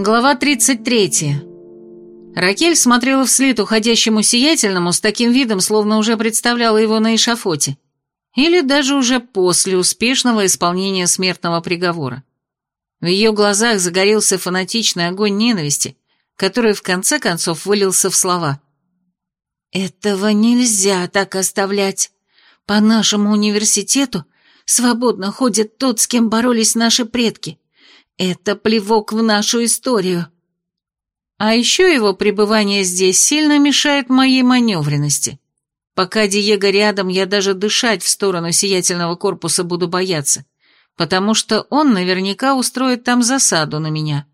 Глава 33. Ракель смотрела вслед уходящему сиятельному с таким видом, словно уже представляла его на эшафоте. Или даже уже после успешного исполнения смертного приговора. В ее глазах загорелся фанатичный огонь ненависти, который в конце концов вылился в слова. «Этого нельзя так оставлять. По нашему университету свободно ходит тот, с кем боролись наши предки. Это плевок в нашу историю. А еще его пребывание здесь сильно мешает моей маневренности. Пока Диего рядом, я даже дышать в сторону сиятельного корпуса буду бояться, потому что он наверняка устроит там засаду на меня.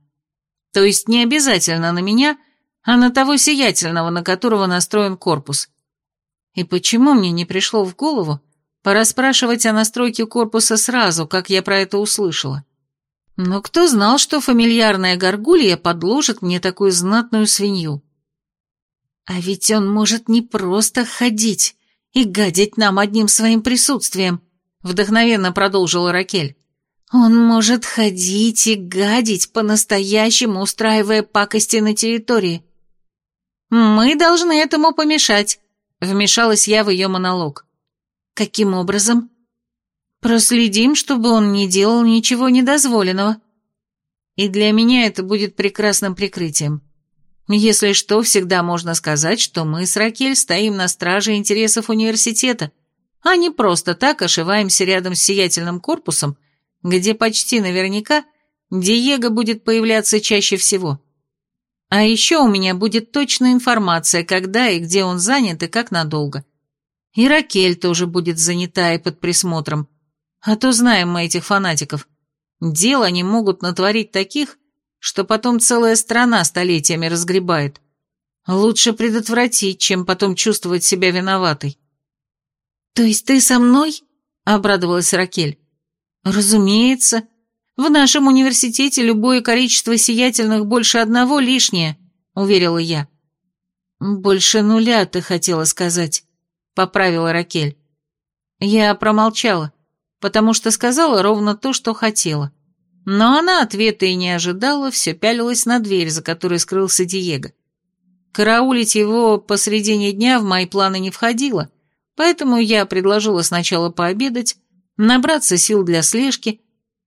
То есть не обязательно на меня, а на того сиятельного, на которого настроен корпус. И почему мне не пришло в голову пора спрашивать о настройке корпуса сразу, как я про это услышала? Но кто знал, что фамильярная горгулья подложит мне такую знатную свинью? А ведь он может не просто ходить и гадить нам одним своим присутствием, вдохновенно продолжила Ракель. Он может ходить и гадить, по-настоящему устраивая пакости на территории. Мы должны этому помешать, вмешалась я в ее монолог. Каким образом? Проследим, чтобы он не делал ничего недозволенного. И для меня это будет прекрасным прикрытием. Если что, всегда можно сказать, что мы с Ракель стоим на страже интересов университета, а не просто так ошиваемся рядом с сиятельным корпусом, где почти наверняка Диего будет появляться чаще всего. А еще у меня будет точная информация, когда и где он занят и как надолго. И Ракель тоже будет занята и под присмотром. А то знаем мы этих фанатиков. Дел они могут натворить таких, что потом целая страна столетиями разгребает. Лучше предотвратить, чем потом чувствовать себя виноватой. «То есть ты со мной?» — обрадовалась Ракель. «Разумеется. В нашем университете любое количество сиятельных больше одного лишнее», — уверила я. «Больше нуля, ты хотела сказать», — поправила Ракель. Я промолчала потому что сказала ровно то, что хотела. Но она ответа и не ожидала, все пялилась на дверь, за которой скрылся Диего. Караулить его посредине дня в мои планы не входило, поэтому я предложила сначала пообедать, набраться сил для слежки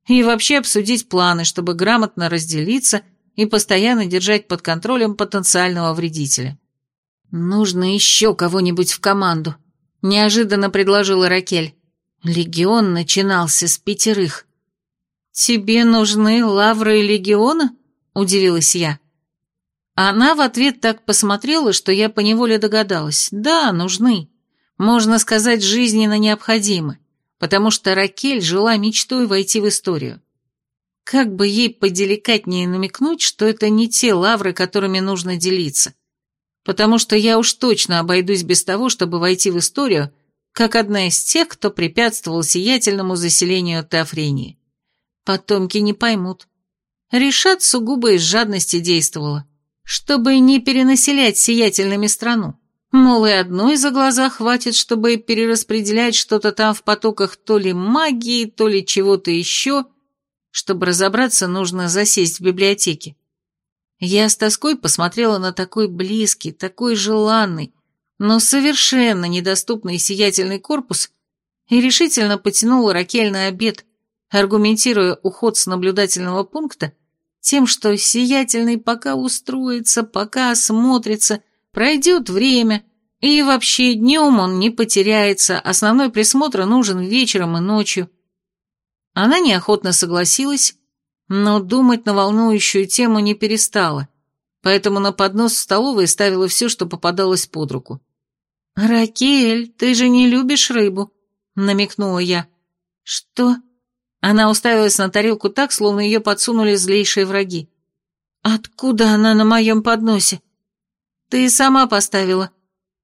и вообще обсудить планы, чтобы грамотно разделиться и постоянно держать под контролем потенциального вредителя. «Нужно еще кого-нибудь в команду», — неожиданно предложила Ракель. Легион начинался с пятерых. «Тебе нужны лавры легиона?» – удивилась я. Она в ответ так посмотрела, что я поневоле догадалась. Да, нужны. Можно сказать, жизненно необходимы, потому что Ракель жила мечтой войти в историю. Как бы ей поделикатнее намекнуть, что это не те лавры, которыми нужно делиться. Потому что я уж точно обойдусь без того, чтобы войти в историю – как одна из тех, кто препятствовал сиятельному заселению Теофрении. Потомки не поймут. Решат сугубо из жадности действовала, чтобы не перенаселять сиятельными страну. Мол, и одной за глаза хватит, чтобы перераспределять что-то там в потоках то ли магии, то ли чего-то еще. Чтобы разобраться, нужно засесть в библиотеке. Я с тоской посмотрела на такой близкий, такой желанный, но совершенно недоступный сиятельный корпус и решительно потянула Ракель на обед, аргументируя уход с наблюдательного пункта тем, что сиятельный пока устроится, пока осмотрится, пройдет время, и вообще днем он не потеряется, основной присмотр нужен вечером и ночью. Она неохотно согласилась, но думать на волнующую тему не перестала, поэтому на поднос в столовой ставила все, что попадалось под руку. «Ракель, ты же не любишь рыбу», — намекнула я. «Что?» Она уставилась на тарелку так, словно ее подсунули злейшие враги. «Откуда она на моем подносе?» «Ты сама поставила.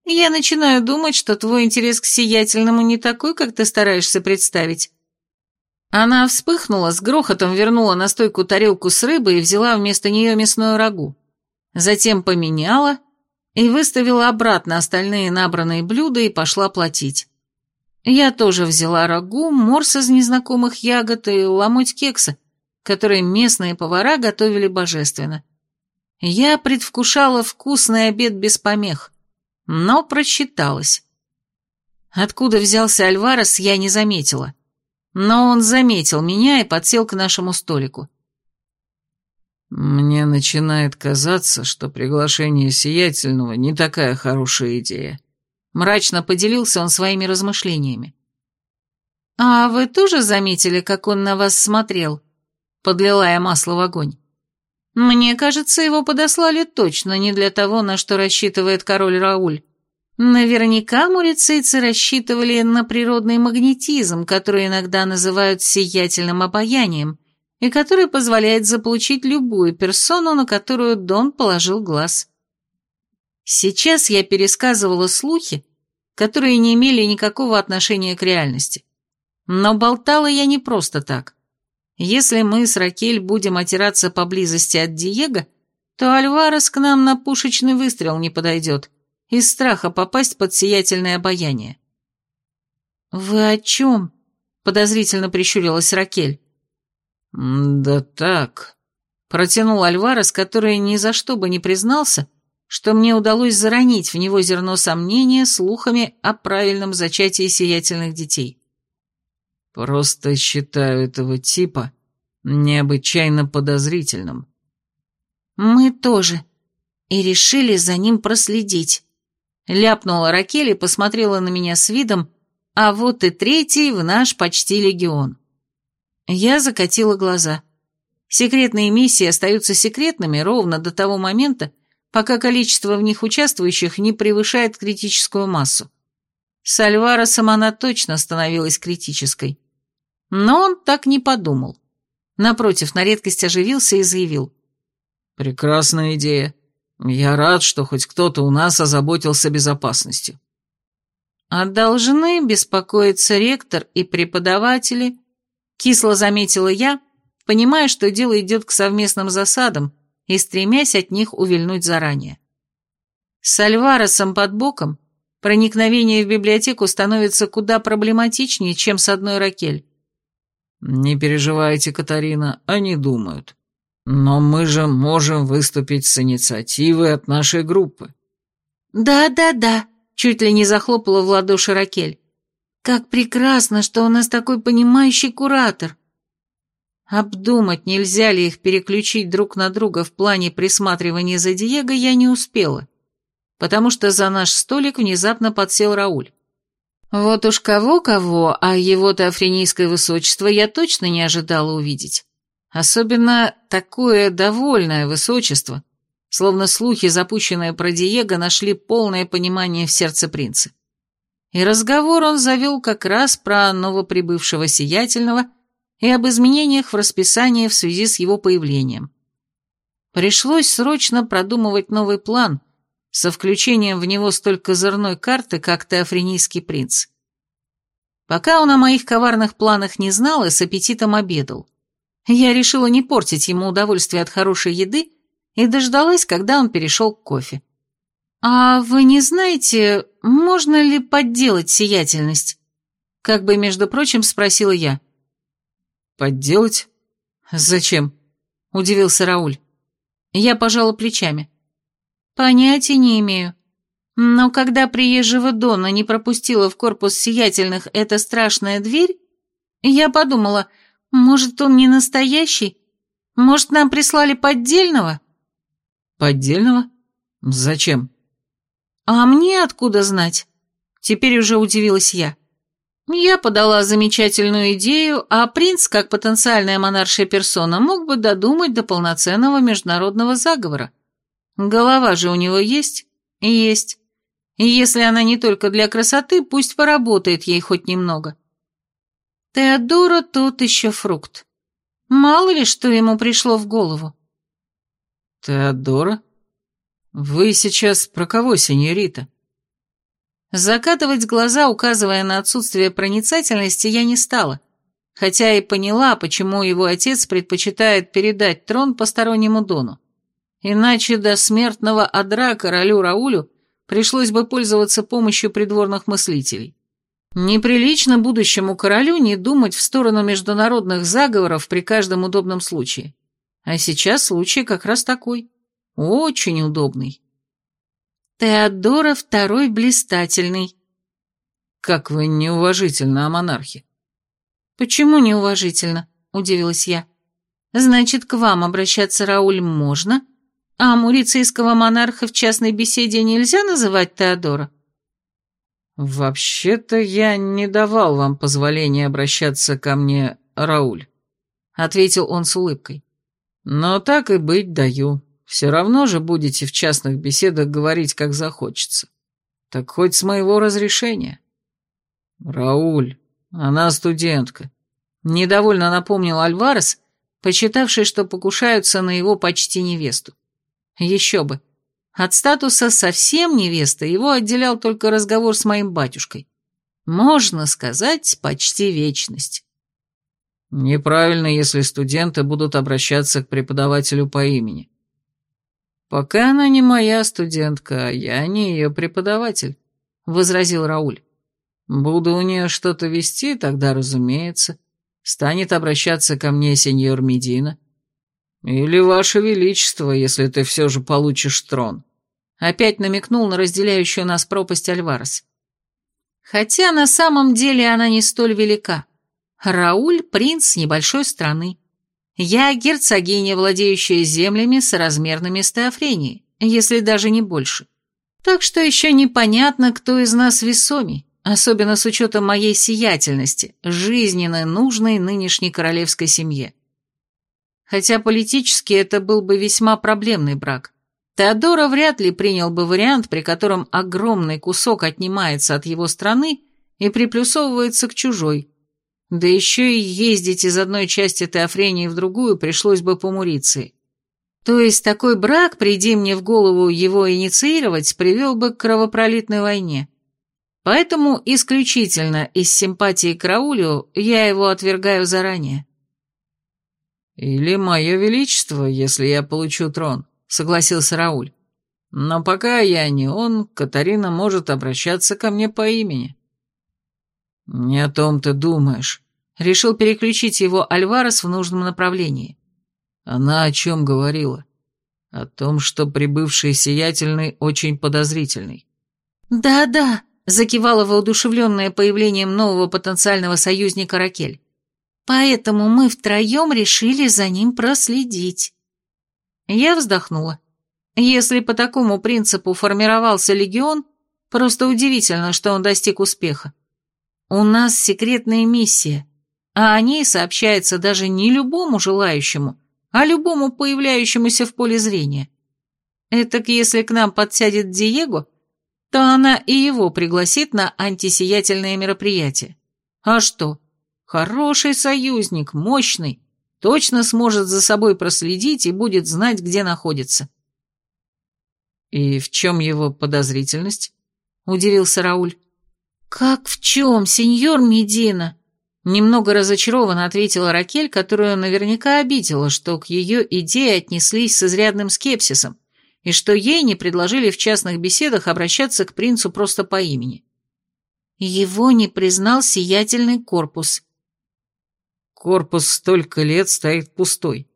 Я начинаю думать, что твой интерес к сиятельному не такой, как ты стараешься представить». Она вспыхнула, с грохотом вернула на стойку тарелку с рыбой и взяла вместо нее мясное рагу. Затем поменяла и выставила обратно остальные набранные блюда и пошла платить. Я тоже взяла рагу, морс из незнакомых ягод и ломоть кекса, который местные повара готовили божественно. Я предвкушала вкусный обед без помех, но просчиталась. Откуда взялся Альварес, я не заметила. Но он заметил меня и подсел к нашему столику. «Мне начинает казаться, что приглашение Сиятельного не такая хорошая идея», Мрачно поделился он своими размышлениями. «А вы тоже заметили, как он на вас смотрел?» Подлила я масло в огонь. «Мне кажется, его подослали точно не для того, на что рассчитывает король Рауль. Наверняка мурицейцы рассчитывали на природный магнетизм, который иногда называют сиятельным обаянием, и который позволяет заполучить любую персону, на которую Дон положил глаз. Сейчас я пересказывала слухи, которые не имели никакого отношения к реальности. Но болтала я не просто так. Если мы с Ракель будем отираться поблизости от Диего, то Альварес к нам на пушечный выстрел не подойдет, из страха попасть под сиятельное обаяние. «Вы о чем?» — подозрительно прищурилась Ракель. «Да так», — протянул Альварес, который ни за что бы не признался, что мне удалось заронить в него зерно сомнения слухами о правильном зачатии сиятельных детей. Просто считаю этого типа необычайно подозрительным. Мы тоже. И решили за ним проследить. Ляпнула Ракель и посмотрела на меня с видом, а вот и третий в наш почти легион. Я закатила глаза. Секретные миссии остаются секретными ровно до того момента, пока количество в них участвующих не превышает критическую массу. С Альваросом она точно становилась критической. Но он так не подумал. Напротив, на редкость оживился и заявил. «Прекрасная идея. Я рад, что хоть кто-то у нас озаботился безопасностью». «А должны беспокоиться ректор и преподаватели?» Кисло заметила я, понимая, что дело идет к совместным засадам, и стремясь от них увильнуть заранее. С Альваресом под боком проникновение в библиотеку становится куда проблематичнее, чем с одной Ракель. «Не переживайте, Катарина, они думают. Но мы же можем выступить с инициативой от нашей группы». «Да-да-да», — чуть ли не захлопала в ладоши Ракель. «Как прекрасно, что у нас такой понимающий куратор. Обдумать, нельзя ли их переключить друг на друга в плане присматривания за Диего, я не успела, потому что за наш столик внезапно подсел Рауль. Вот уж кого-кого, а его-то афренийское высочество я точно не ожидала увидеть. Особенно такое довольное высочество, словно слухи, запущенные про Диего, нашли полное понимание в сердце принца. И разговор он завел как раз про новоприбывшего сиятельного – и об изменениях в расписании в связи с его появлением. Пришлось срочно продумывать новый план со включением в него столь козырной карты, как Теофренийский принц. Пока он о моих коварных планах не знал и с аппетитом обедал. Я решила не портить ему удовольствие от хорошей еды и дождалась, когда он перешел к кофе. «А вы не знаете, можно ли подделать сиятельность?» Как бы, между прочим, спросила я. «Подделать? Зачем?» – удивился Рауль. Я пожала плечами. «Понятия не имею. Но когда приезжего Дона не пропустила в корпус сиятельных эта страшная дверь, я подумала, может, он не настоящий? Может, нам прислали поддельного?» «Поддельного? Зачем?» «А мне откуда знать?» Теперь уже удивилась я. Я подала замечательную идею, а принц, как потенциальная монаршая персона, мог бы додумать до полноценного международного заговора. Голова же у него есть? Есть. И если она не только для красоты, пусть поработает ей хоть немного. Теодора тут еще фрукт. Мало ли, что ему пришло в голову. Теодора? Вы сейчас про кого, сеньорита? Закатывать глаза, указывая на отсутствие проницательности, я не стала, хотя и поняла, почему его отец предпочитает передать трон постороннему Дону. Иначе до смертного адра королю Раулю пришлось бы пользоваться помощью придворных мыслителей. Неприлично будущему королю не думать в сторону международных заговоров при каждом удобном случае. А сейчас случай как раз такой. Очень удобный. Теодора второй блистательный. Как вы неуважительно о монархе. Почему неуважительно? Удивилась я. Значит, к вам обращаться, Рауль, можно, а мурицейского монарха в частной беседе нельзя называть Теодора? «Вообще-то я не давал вам позволения обращаться ко мне, Рауль», — ответил он с улыбкой. «Но так и быть даю. Все равно же будете в частных беседах говорить, как захочется. Так хоть с моего разрешения». «Рауль, она студентка», — недовольно напомнил Альварес, почитавший, что покушаются на его почти невесту. «Еще бы». От статуса совсем невесты его отделял только разговор с моим батюшкой. Можно сказать, почти вечность. Неправильно, если студенты будут обращаться к преподавателю по имени. Пока она не моя студентка, я не ее преподаватель, возразил Рауль. Буду у нее что-то вести, тогда, разумеется, станет обращаться ко мне сеньор Медина. «Или Ваше Величество, если ты все же получишь трон». Опять намекнул на разделяющую нас пропасть Альварес. Хотя на самом деле она не столь велика. Рауль – принц небольшой страны. Я – герцогиня, владеющая землями с размерными стеофренией, если даже не больше. Так что еще непонятно, кто из нас весомей, особенно с учетом моей сиятельности, жизненно нужной нынешней королевской семье хотя политически это был бы весьма проблемный брак. Теодора вряд ли принял бы вариант, при котором огромный кусок отнимается от его страны и приплюсовывается к чужой. Да еще и ездить из одной части Теофрении в другую пришлось бы по Муриции. То есть такой брак, приди мне в голову его инициировать, привел бы к кровопролитной войне. Поэтому исключительно из симпатии к Раулю я его отвергаю заранее. «Или мое величество, если я получу трон», — согласился Рауль. «Но пока я не он, Катарина может обращаться ко мне по имени». «Не о том ты думаешь», — решил переключить его Альварес в нужном направлении. Она о чем говорила? О том, что прибывший сиятельный очень подозрительный. «Да-да», — закивала воодушевленная появлением нового потенциального союзника Ракель. Поэтому мы втроем решили за ним проследить. Я вздохнула. Если по такому принципу формировался легион, просто удивительно, что он достиг успеха. У нас секретная миссия, а о ней сообщается даже не любому желающему, а любому появляющемуся в поле зрения. Этак если к нам подсядет Диего, то она и его пригласит на антисиятельное мероприятие. А что? Хороший союзник, мощный, точно сможет за собой проследить и будет знать, где находится. «И в чем его подозрительность?» — удивился Рауль. «Как в чем, сеньор Медина?» Немного разочарованно ответила Ракель, которую наверняка обидела, что к ее идее отнеслись с изрядным скепсисом, и что ей не предложили в частных беседах обращаться к принцу просто по имени. Его не признал сиятельный корпус. Корпус столько лет стоит пустой.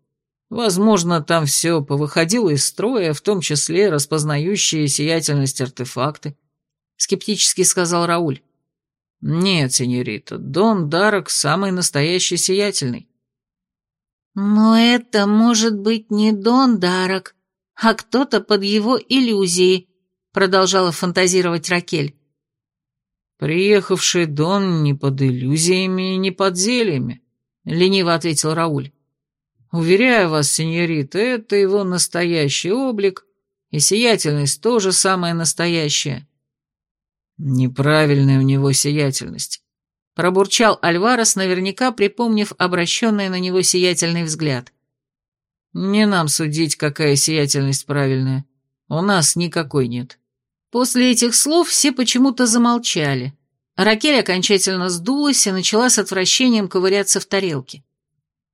Возможно, там все повыходило из строя, в том числе распознающие сиятельность артефакты. Скептически сказал Рауль. Нет, сеньорита, Дон Дарок самый настоящий сиятельный. Но это может быть не Дон Дарок, а кто-то под его иллюзией, продолжала фантазировать Ракель. Приехавший Дон не под иллюзиями и не под зельями, лениво ответил Рауль. Уверяю вас, сеньорита, это его настоящий облик, и сиятельность тоже самая настоящая. Неправильная у него сиятельность. Пробурчал Альварес, наверняка припомнив обращенный на него сиятельный взгляд. Не нам судить, какая сиятельность правильная. У нас никакой нет. После этих слов все почему-то замолчали, Ракель окончательно сдулась и начала с отвращением ковыряться в тарелке.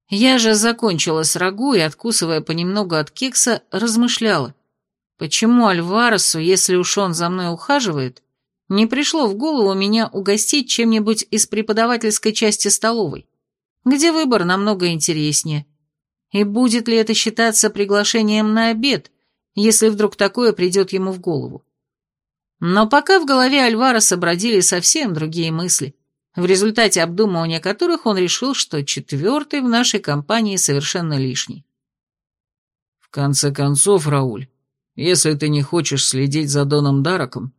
Я же закончила с рагу и, откусывая понемногу от кекса, размышляла, почему Альваресу, если уж он за мной ухаживает, не пришло в голову меня угостить чем-нибудь из преподавательской части столовой, где выбор намного интереснее. И будет ли это считаться приглашением на обед, если вдруг такое придет ему в голову? Но пока в голове Альвареса бродили совсем другие мысли, в результате обдумывания которых он решил, что четвертый в нашей компании совершенно лишний. В конце концов, Рауль, если ты не хочешь следить за Доном Дараком,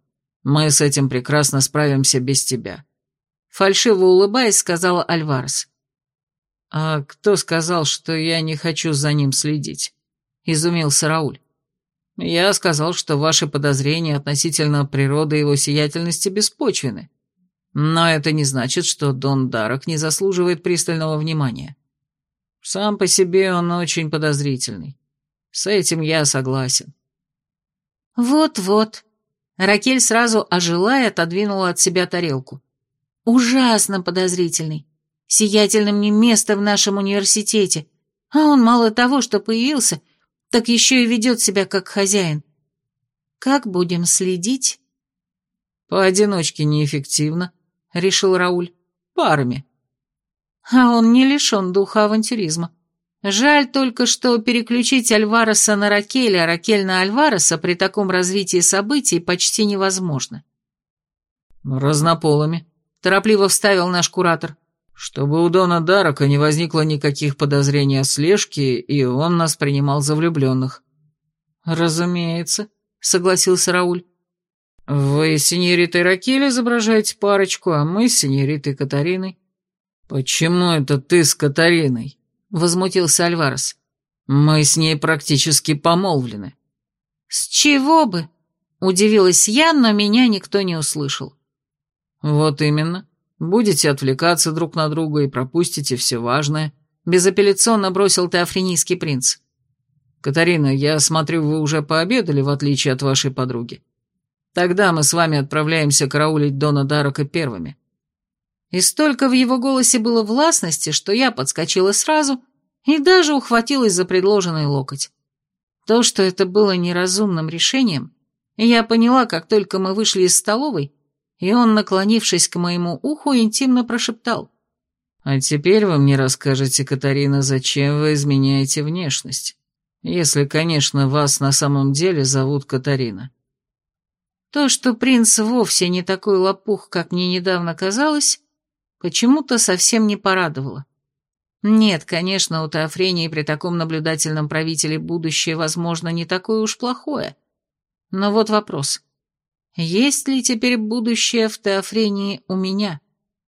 мы с этим прекрасно справимся без тебя. Фальшиво улыбаясь, сказала Альварес. А кто сказал, что я не хочу за ним следить? Изумился Рауль. Я сказал, что ваши подозрения относительно природы его сиятельности беспочвены. Но это не значит, что Дон Дарок не заслуживает пристального внимания. Сам по себе он очень подозрительный. С этим я согласен. Вот-вот, Ракель сразу ожила и отодвинула от себя тарелку. «Ужасно подозрительный. Сиятельным не место в нашем университете. А он мало того, что появился, так еще и ведет себя как хозяин. Как будем следить?» «Поодиночке неэффективно», — решил Рауль. «Парами». А он не лишен духа авантюризма. Жаль только, что переключить Альвареса на Ракель, а Ракель на Альвареса при таком развитии событий почти невозможно. «Разнополыми», — торопливо вставил наш куратор. «Чтобы у Дона Дарака не возникло никаких подозрений о слежке, и он нас принимал за влюбленных». «Разумеется», — согласился Рауль. «Вы с синьоритой Ракель изображаете парочку, а мы с синьоритой Катариной». «Почему это ты с Катариной?» Возмутился Альварес. «Мы с ней практически помолвлены». «С чего бы?» — удивилась я, но меня никто не услышал. «Вот именно. Будете отвлекаться друг на друга и пропустите все важное», — безапелляционно бросил теофренийский принц. «Катарина, я смотрю, вы уже пообедали, в отличие от вашей подруги. Тогда мы с вами отправляемся караулить Дона Дарака первыми». И столько в его голосе было властности, что я подскочила сразу и даже ухватилась за предложенный локоть. То, что это было неразумным решением, я поняла, как только мы вышли из столовой, и он, наклонившись к моему уху, интимно прошептал. «А теперь вы мне расскажете, Катарина, зачем вы изменяете внешность, если, конечно, вас на самом деле зовут Катарина». То, что принц вовсе не такой лопух, как мне недавно казалось, почему-то совсем не порадовало. Нет, конечно, у Теофрении при таком наблюдательном правителе будущее, возможно, не такое уж плохое. Но вот вопрос. Есть ли теперь будущее в Теофрении у меня?